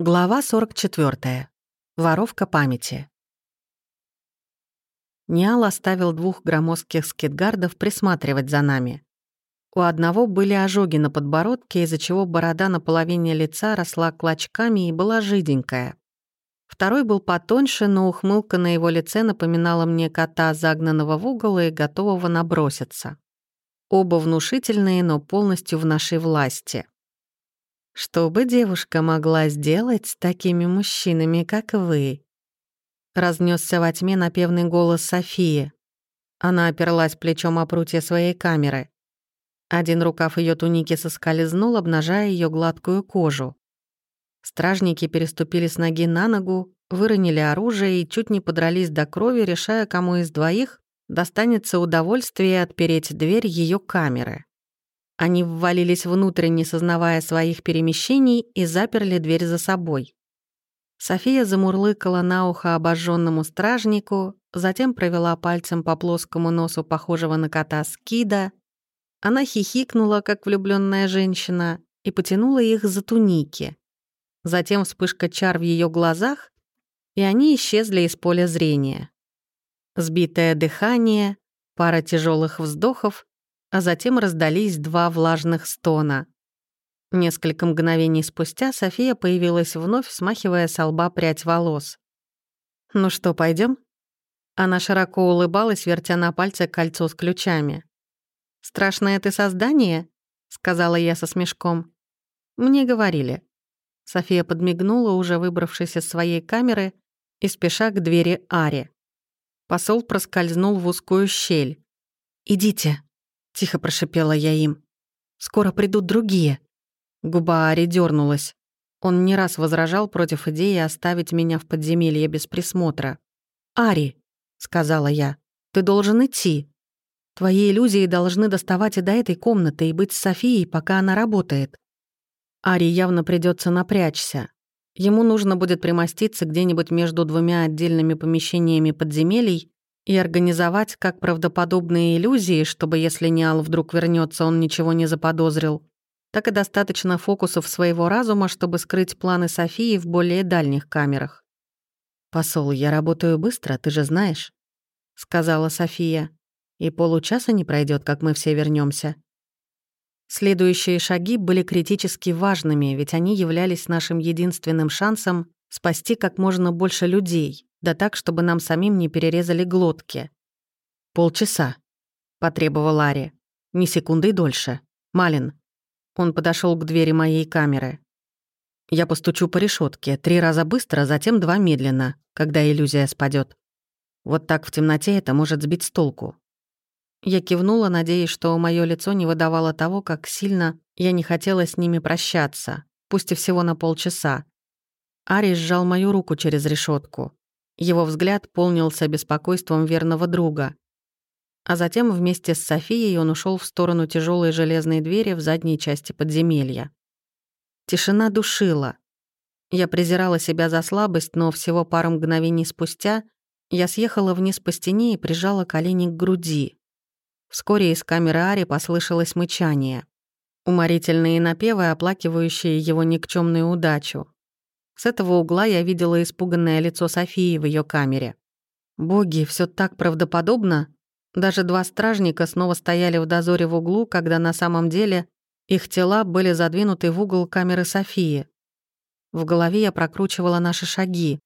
Глава 44. Воровка памяти. Ниал оставил двух громоздких скитгардов присматривать за нами. У одного были ожоги на подбородке, из-за чего борода на половине лица росла клочками и была жиденькая. Второй был потоньше, но ухмылка на его лице напоминала мне кота, загнанного в угол и готового наброситься. Оба внушительные, но полностью в нашей власти. Что бы девушка могла сделать с такими мужчинами, как вы? Разнесся во тьме напевный голос Софии. Она оперлась плечом о прутье своей камеры. Один рукав ее туники соскользнул, обнажая ее гладкую кожу. Стражники переступили с ноги на ногу, выронили оружие и чуть не подрались до крови, решая, кому из двоих достанется удовольствие отпереть дверь ее камеры. Они ввалились внутрь, не сознавая своих перемещений, и заперли дверь за собой. София замурлыкала на ухо обожженному стражнику, затем провела пальцем по плоскому носу похожего на кота скида. Она хихикнула, как влюбленная женщина, и потянула их за туники. Затем вспышка чар в ее глазах, и они исчезли из поля зрения. Сбитое дыхание, пара тяжелых вздохов, а затем раздались два влажных стона. Несколько мгновений спустя София появилась вновь, смахивая с лба прядь волос. «Ну что, пойдем? Она широко улыбалась, вертя на пальце кольцо с ключами. «Страшное ты создание?» — сказала я со смешком. «Мне говорили». София подмигнула, уже выбравшись из своей камеры, и спеша к двери Ари. Посол проскользнул в узкую щель. «Идите», Тихо прошипела я им. «Скоро придут другие». Губа Ари дернулась. Он не раз возражал против идеи оставить меня в подземелье без присмотра. «Ари», — сказала я, — «ты должен идти. Твои иллюзии должны доставать и до этой комнаты и быть с Софией, пока она работает». Ари явно придется напрячься. Ему нужно будет примоститься где-нибудь между двумя отдельными помещениями подземелий и организовать как правдоподобные иллюзии, чтобы если Ниал вдруг вернется, он ничего не заподозрил, так и достаточно фокусов своего разума, чтобы скрыть планы Софии в более дальних камерах. «Посол, я работаю быстро, ты же знаешь», — сказала София. «И получаса не пройдет, как мы все вернемся. Следующие шаги были критически важными, ведь они являлись нашим единственным шансом спасти как можно больше людей да так, чтобы нам самим не перерезали глотки. «Полчаса», — потребовал Ари. «Ни секунды дольше. Малин». Он подошел к двери моей камеры. «Я постучу по решетке три раза быстро, затем два медленно, когда иллюзия спадет. Вот так в темноте это может сбить с толку». Я кивнула, надеясь, что мое лицо не выдавало того, как сильно я не хотела с ними прощаться, пусть и всего на полчаса. Ари сжал мою руку через решетку. Его взгляд полнился беспокойством верного друга. А затем вместе с Софией он ушел в сторону тяжелой железной двери в задней части подземелья. Тишина душила. Я презирала себя за слабость, но всего пару мгновений спустя я съехала вниз по стене и прижала колени к груди. Вскоре из камеры Ари послышалось мычание. Уморительные напевы, оплакивающие его никчемную удачу. С этого угла я видела испуганное лицо Софии в ее камере. Боги, все так правдоподобно. Даже два стражника снова стояли в дозоре в углу, когда на самом деле их тела были задвинуты в угол камеры Софии. В голове я прокручивала наши шаги.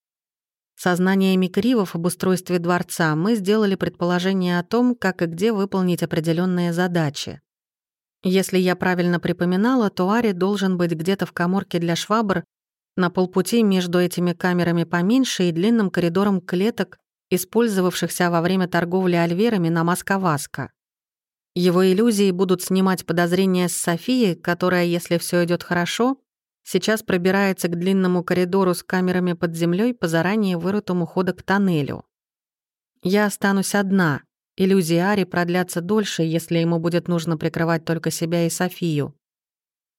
Сознаниями Кривов об устройстве дворца мы сделали предположение о том, как и где выполнить определенные задачи. Если я правильно припоминала, то Ари должен быть где-то в коморке для швабр на полпути между этими камерами поменьше и длинным коридором клеток, использовавшихся во время торговли альверами на Маска-Васка. Его иллюзии будут снимать подозрения с Софии, которая, если все идет хорошо, сейчас пробирается к длинному коридору с камерами под землей по заранее вырытому ходу к тоннелю. Я останусь одна. Иллюзии Ари продлятся дольше, если ему будет нужно прикрывать только себя и Софию.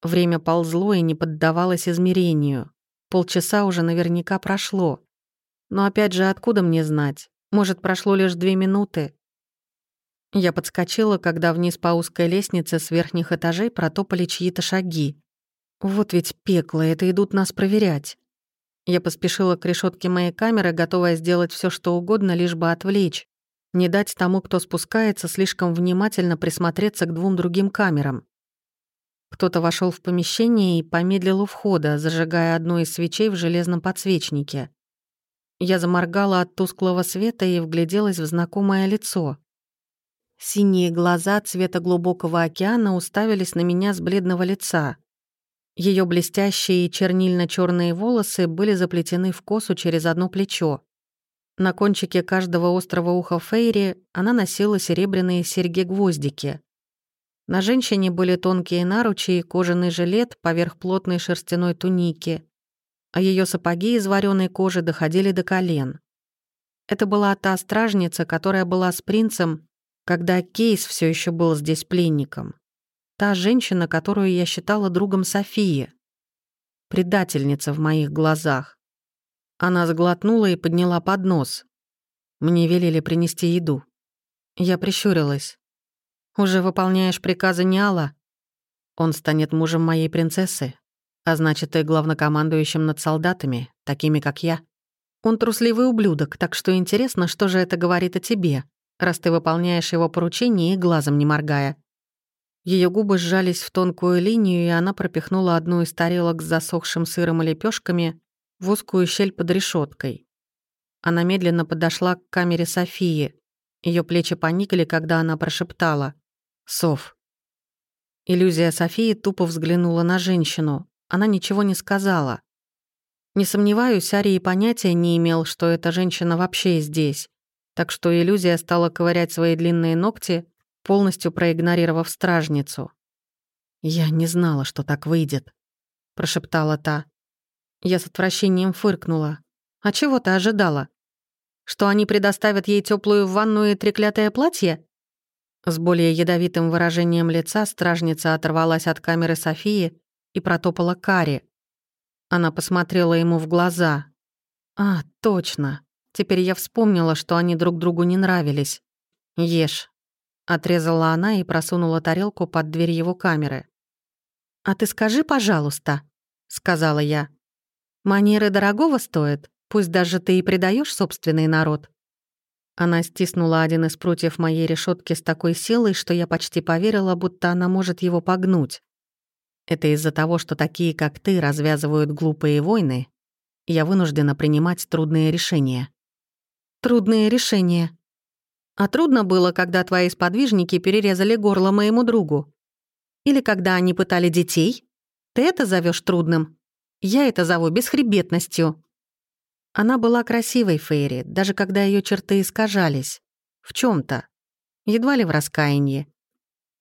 Время ползло и не поддавалось измерению. Полчаса уже наверняка прошло. Но опять же, откуда мне знать? Может, прошло лишь две минуты? Я подскочила, когда вниз по узкой лестнице с верхних этажей протопали чьи-то шаги. Вот ведь пекло, это идут нас проверять. Я поспешила к решетке моей камеры, готовая сделать все, что угодно, лишь бы отвлечь. Не дать тому, кто спускается, слишком внимательно присмотреться к двум другим камерам. Кто-то вошел в помещение и помедлил у входа, зажигая одну из свечей в железном подсвечнике. Я заморгала от тусклого света и вгляделась в знакомое лицо. Синие глаза цвета глубокого океана уставились на меня с бледного лица. Ее блестящие чернильно черные волосы были заплетены в косу через одно плечо. На кончике каждого острого уха Фейри она носила серебряные серьги-гвоздики. На женщине были тонкие наручи и кожаный жилет поверх плотной шерстяной туники, а ее сапоги из вареной кожи доходили до колен. Это была та стражница, которая была с принцем, когда Кейс все еще был здесь пленником. Та женщина, которую я считала другом Софии. Предательница в моих глазах. Она сглотнула и подняла поднос. Мне велели принести еду. Я прищурилась. «Уже выполняешь приказы Ниала? Он станет мужем моей принцессы, а значит, и главнокомандующим над солдатами, такими как я. Он трусливый ублюдок, так что интересно, что же это говорит о тебе, раз ты выполняешь его поручения и глазом не моргая». Ее губы сжались в тонкую линию, и она пропихнула одну из тарелок с засохшим сыром и лепешками в узкую щель под решеткой. Она медленно подошла к камере Софии. Ее плечи поникли, когда она прошептала «Сов». Иллюзия Софии тупо взглянула на женщину. Она ничего не сказала. Не сомневаюсь, Ари и понятия не имел, что эта женщина вообще здесь. Так что иллюзия стала ковырять свои длинные ногти, полностью проигнорировав стражницу. «Я не знала, что так выйдет», — прошептала та. Я с отвращением фыркнула. «А чего ты ожидала? Что они предоставят ей теплую ванную и треклятое платье?» С более ядовитым выражением лица стражница оторвалась от камеры Софии и протопала Кари. Она посмотрела ему в глаза. «А, точно. Теперь я вспомнила, что они друг другу не нравились. Ешь». Отрезала она и просунула тарелку под дверь его камеры. «А ты скажи, пожалуйста», — сказала я. Манеры дорогого стоят, пусть даже ты и предаешь собственный народ». Она стиснула один из прутьев моей решетки с такой силой, что я почти поверила, будто она может его погнуть. Это из-за того, что такие, как ты, развязывают глупые войны, я вынуждена принимать трудные решения. Трудные решения. А трудно было, когда твои сподвижники перерезали горло моему другу. Или когда они пытали детей. Ты это зовешь трудным? Я это зову бесхребетностью». Она была красивой Фейри, даже когда ее черты искажались. В чем то Едва ли в раскаянии.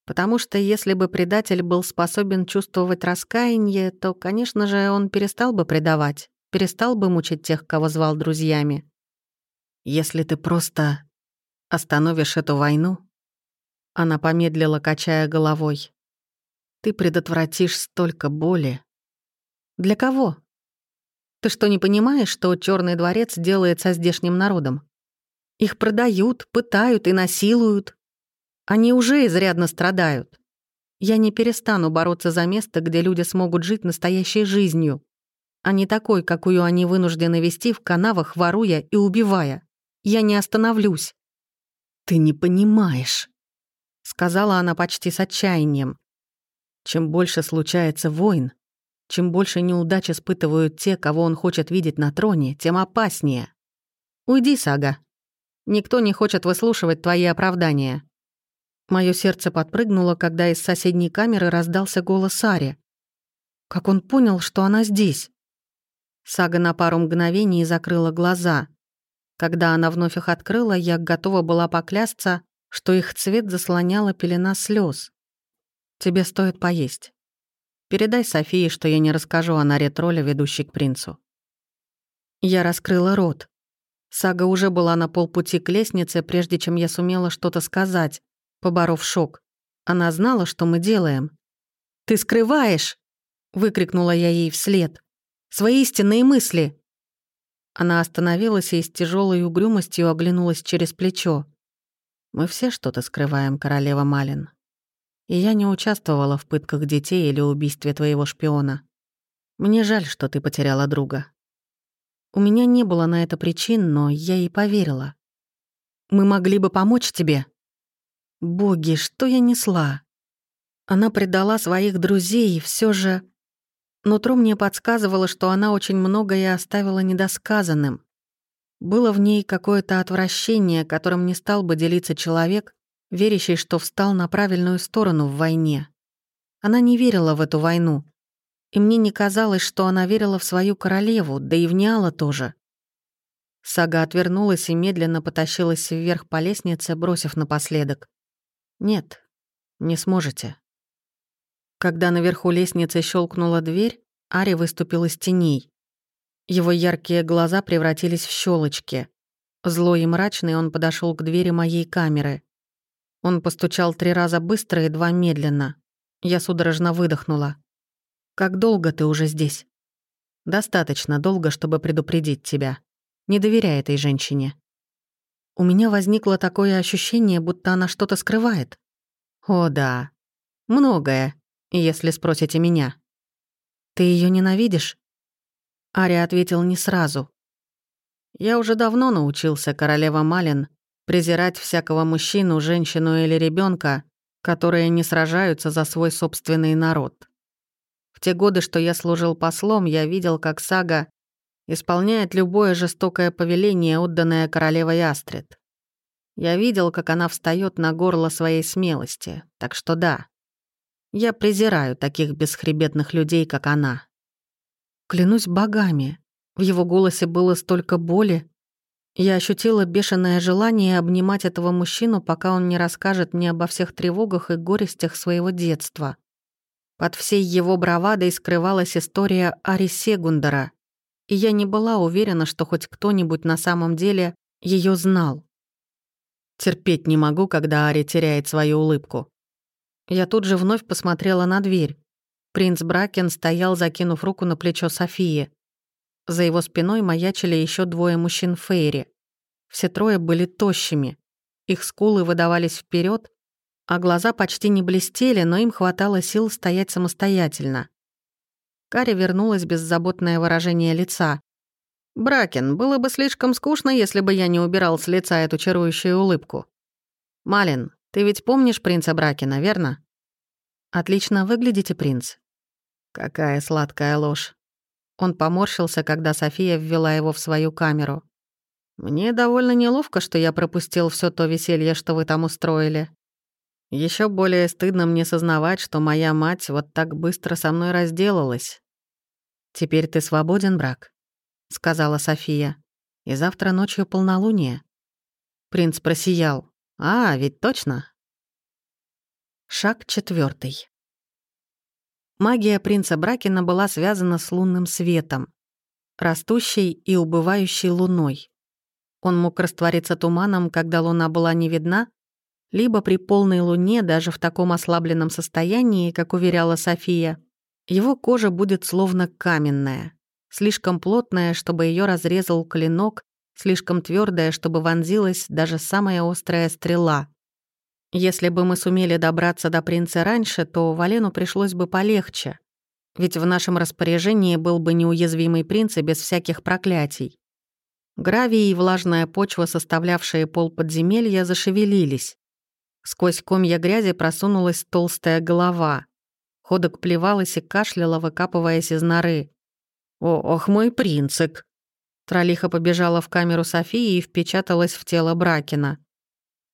Потому что если бы предатель был способен чувствовать раскаяние, то, конечно же, он перестал бы предавать, перестал бы мучить тех, кого звал друзьями. Если ты просто остановишь эту войну, она помедлила, качая головой, ты предотвратишь столько боли, для кого? Ты что, не понимаешь, что Черный дворец делает со здешним народом? Их продают, пытают и насилуют. Они уже изрядно страдают. Я не перестану бороться за место, где люди смогут жить настоящей жизнью, а не такой, какую они вынуждены вести в канавах, воруя и убивая. Я не остановлюсь. «Ты не понимаешь», — сказала она почти с отчаянием. «Чем больше случается войн, чем больше неудач испытывают те, кого он хочет видеть на троне, тем опаснее. Уйди, Сага. Никто не хочет выслушивать твои оправдания. Мое сердце подпрыгнуло, когда из соседней камеры раздался голос Ари. Как он понял, что она здесь? Сага на пару мгновений закрыла глаза. Когда она вновь их открыла, я готова была поклясться, что их цвет заслоняла пелена слез. «Тебе стоит поесть». Передай Софии, что я не расскажу о норе тролля, ведущей к принцу». Я раскрыла рот. Сага уже была на полпути к лестнице, прежде чем я сумела что-то сказать, поборов шок. Она знала, что мы делаем. «Ты скрываешь!» — выкрикнула я ей вслед. «Свои истинные мысли!» Она остановилась и с тяжелой угрюмостью оглянулась через плечо. «Мы все что-то скрываем, королева Малин», и я не участвовала в пытках детей или убийстве твоего шпиона. Мне жаль, что ты потеряла друга. У меня не было на это причин, но я ей поверила. «Мы могли бы помочь тебе». Боги, что я несла? Она предала своих друзей, и все же... Нутро мне подсказывало, что она очень многое оставила недосказанным. Было в ней какое-то отвращение, которым не стал бы делиться человек, верящий, что встал на правильную сторону в войне. Она не верила в эту войну. И мне не казалось, что она верила в свою королеву, да и в Ниала тоже. Сага отвернулась и медленно потащилась вверх по лестнице, бросив напоследок. «Нет, не сможете». Когда наверху лестницы щелкнула дверь, Ари выступил из теней. Его яркие глаза превратились в щелочки. Злой и мрачный он подошел к двери моей камеры. Он постучал три раза быстро и два медленно. Я судорожно выдохнула. «Как долго ты уже здесь?» «Достаточно долго, чтобы предупредить тебя. Не доверяй этой женщине». У меня возникло такое ощущение, будто она что-то скрывает. О, да. Многое, если спросите меня. Ты ее ненавидишь? Ари ответил не сразу. Я уже давно научился, королева Малин, презирать всякого мужчину, женщину или ребенка, которые не сражаются за свой собственный народ. В те годы, что я служил послом, я видел, как сага исполняет любое жестокое повеление, отданное королевой Астрид. Я видел, как она встает на горло своей смелости, так что да, я презираю таких бесхребетных людей, как она. Клянусь богами, в его голосе было столько боли. Я ощутила бешеное желание обнимать этого мужчину, пока он не расскажет мне обо всех тревогах и горестях своего детства. Под всей его бравадой скрывалась история Ари Сегундера, и я не была уверена, что хоть кто-нибудь на самом деле ее знал. Терпеть не могу, когда Ари теряет свою улыбку. Я тут же вновь посмотрела на дверь. Принц Бракен стоял, закинув руку на плечо Софии. За его спиной маячили еще двое мужчин Фейри. Все трое были тощими. Их скулы выдавались вперед, а глаза почти не блестели, но им хватало сил стоять самостоятельно. Кари вернулась беззаботное выражение лица. «Бракен, было бы слишком скучно, если бы я не убирал с лица эту чарующую улыбку. Малин, ты ведь помнишь принца Бракена, верно?» «Отлично выглядите, принц». Какая сладкая ложь. Он поморщился, когда София ввела его в свою камеру. «Мне довольно неловко, что я пропустил все то веселье, что вы там устроили. Еще более стыдно мне сознавать, что моя мать вот так быстро со мной разделалась. «Теперь ты свободен, брак», — сказала София. «И завтра ночью полнолуние». Принц просиял. «А, ведь точно». Шаг четвертый. Магия принца Бракина была связана с лунным светом, растущей и убывающей луной. Он мог раствориться туманом, когда луна была не видна, либо при полной луне, даже в таком ослабленном состоянии, как уверяла София, его кожа будет словно каменная, слишком плотная, чтобы ее разрезал клинок, слишком твердая, чтобы вонзилась даже самая острая стрела. Если бы мы сумели добраться до принца раньше, то Валену пришлось бы полегче, ведь в нашем распоряжении был бы неуязвимый принц и без всяких проклятий. Гравий и влажная почва, составлявшие пол подземелья, зашевелились. Сквозь комья грязи просунулась толстая голова. Ходок плевалась и кашляла, выкапываясь из норы. «О, ох, мой принцик!» Тролиха побежала в камеру Софии и впечаталась в тело Бракина.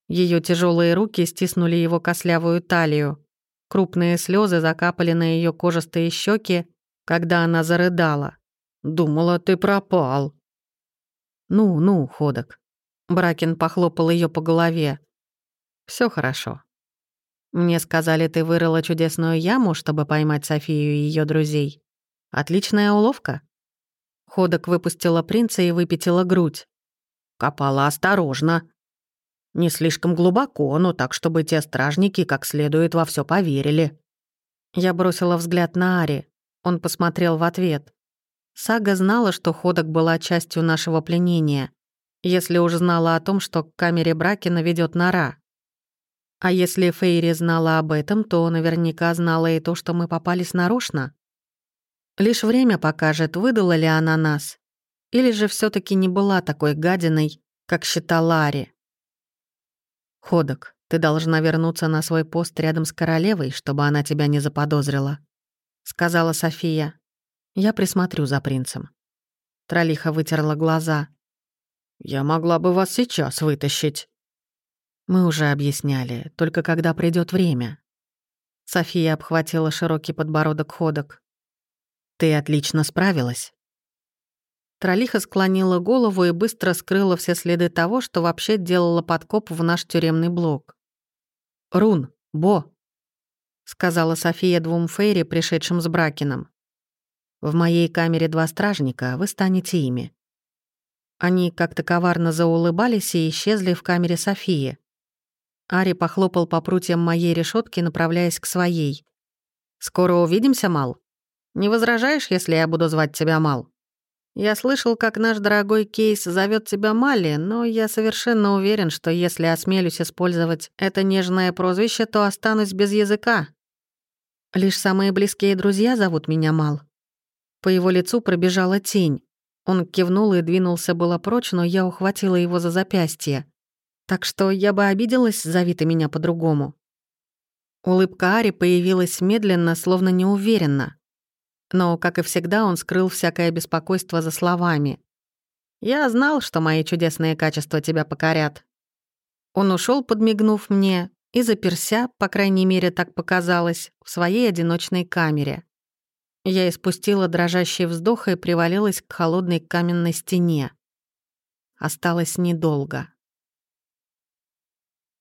Ее тяжелые руки стиснули его кослявую талию. Крупные слезы закапали на ее кожистые щеки, когда она зарыдала. «Думала, ты пропал». «Ну, ну, Ходок». Бракин похлопал ее по голове. Все хорошо. Мне сказали, ты вырыла чудесную яму, чтобы поймать Софию и ее друзей. Отличная уловка. Ходок выпустила принца и выпятила грудь. Копала осторожно. Не слишком глубоко, но так, чтобы те стражники как следует во все поверили. Я бросила взгляд на Ари. Он посмотрел в ответ. Сага знала, что Ходок была частью нашего пленения, если уж знала о том, что к камере Бракина ведет нора. А если Фейри знала об этом, то наверняка знала и то, что мы попались нарочно. Лишь время покажет, выдала ли она нас. Или же все таки не была такой гадиной, как считала Ари? «Ходок, ты должна вернуться на свой пост рядом с королевой, чтобы она тебя не заподозрила», — сказала София. «Я присмотрю за принцем». Тролиха вытерла глаза. «Я могла бы вас сейчас вытащить». «Мы уже объясняли, только когда придет время». София обхватила широкий подбородок ходок. «Ты отлично справилась». Тролиха склонила голову и быстро скрыла все следы того, что вообще делала подкоп в наш тюремный блок. «Рун, Бо», — сказала София двум Фейри, пришедшим с Бракином. «В моей камере два стражника, вы станете ими». Они как-то коварно заулыбались и исчезли в камере Софии. Ари похлопал по прутьям моей решетки, направляясь к своей. «Скоро увидимся, Мал? Не возражаешь, если я буду звать тебя Мал?» Я слышал, как наш дорогой Кейс зовет тебя Мали, но я совершенно уверен, что если осмелюсь использовать это нежное прозвище, то останусь без языка. Лишь самые близкие друзья зовут меня Мал. По его лицу пробежала тень. Он кивнул и двинулся было прочь, но я ухватила его за запястье. Так что я бы обиделась, зови ты меня по-другому. Улыбка Ари появилась медленно, словно неуверенно. Но, как и всегда, он скрыл всякое беспокойство за словами. «Я знал, что мои чудесные качества тебя покорят». Он ушел, подмигнув мне, и заперся, по крайней мере, так показалось, в своей одиночной камере. Я испустила дрожащий вздох и привалилась к холодной каменной стене. Осталось недолго.